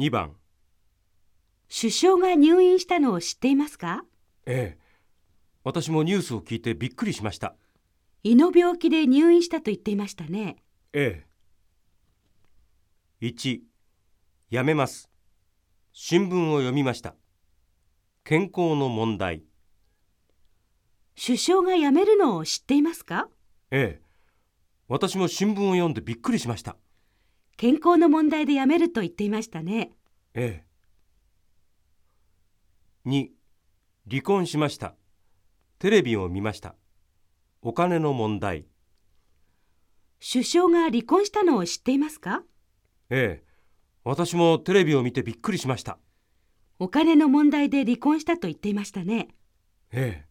2番。首相が入院したのを知っていますか？ええ。私もニュースを聞いてびっくりしました。胃の病気で入院したと言っていましたね。ええ。1やめます。新聞を読みました。健康の問題。首相が辞めるのを知っていますか？ええ。私も新聞を読んでびっくりしました健康の問題で辞めると言っていましたね。ええ。2離婚しました。テレビを見ました。お金の問題。首相が離婚したのを知っていますか？ええ。私もテレビを見てびっくりしました。お金の問題で離婚したと言っていましたね。ええ